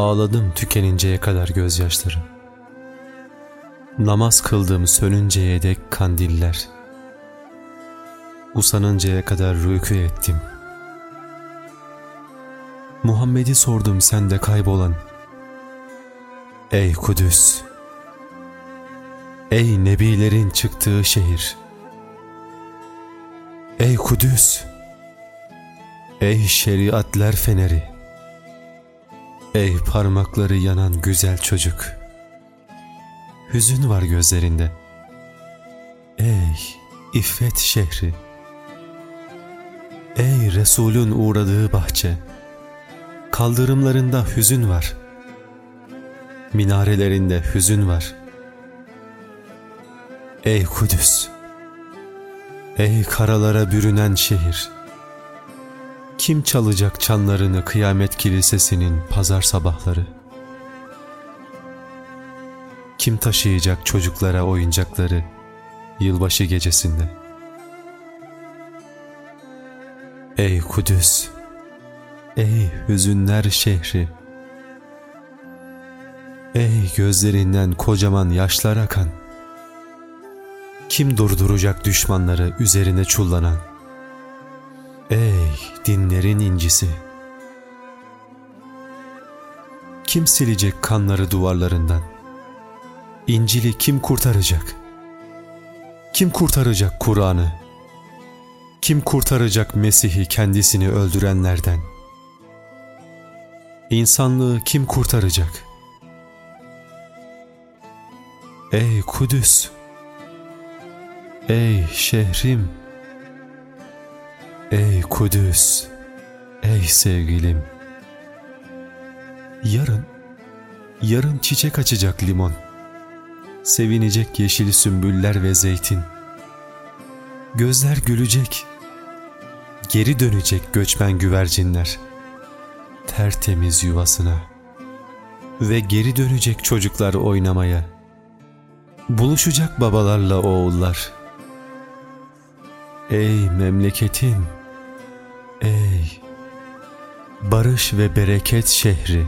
Ağladım tükeninceye kadar gözyaşlarım. Namaz kıldım sönünceye dek kandiller. Usanıncaya kadar rükû ettim. Muhammed'i sordum sende kaybolan. Ey Kudüs! Ey nebilerin çıktığı şehir! Ey Kudüs! Ey şeriatler feneri! Ey parmakları yanan güzel çocuk! Hüzün var gözlerinde. Ey iffet şehri! Ey Resulün uğradığı bahçe! Kaldırımlarında hüzün var. Minarelerinde hüzün var. Ey Kudüs! Ey karalara bürünen şehir! Kim çalacak çanlarını kıyamet kilisesinin pazar sabahları? Kim taşıyacak çocuklara oyuncakları yılbaşı gecesinde? Ey Kudüs! Ey hüzünler şehri! Ey gözlerinden kocaman yaşlar akan! Kim durduracak düşmanları üzerine çullanan? Ey dinlerin incisi! Kim silecek kanları duvarlarından? İncil'i kim kurtaracak? Kim kurtaracak Kur'an'ı? Kim kurtaracak Mesih'i kendisini öldürenlerden? İnsanlığı kim kurtaracak? Ey Kudüs! Ey şehrim! Ey Kudüs! Ey sevgilim! Yarın, yarın çiçek açacak limon. Sevinecek yeşil sümbüller ve zeytin. Gözler gülecek. Geri dönecek göçmen güvercinler. Tertemiz yuvasına. Ve geri dönecek çocuklar oynamaya. Buluşacak babalarla oğullar. Ey memleketim! Ey barış ve bereket şehri!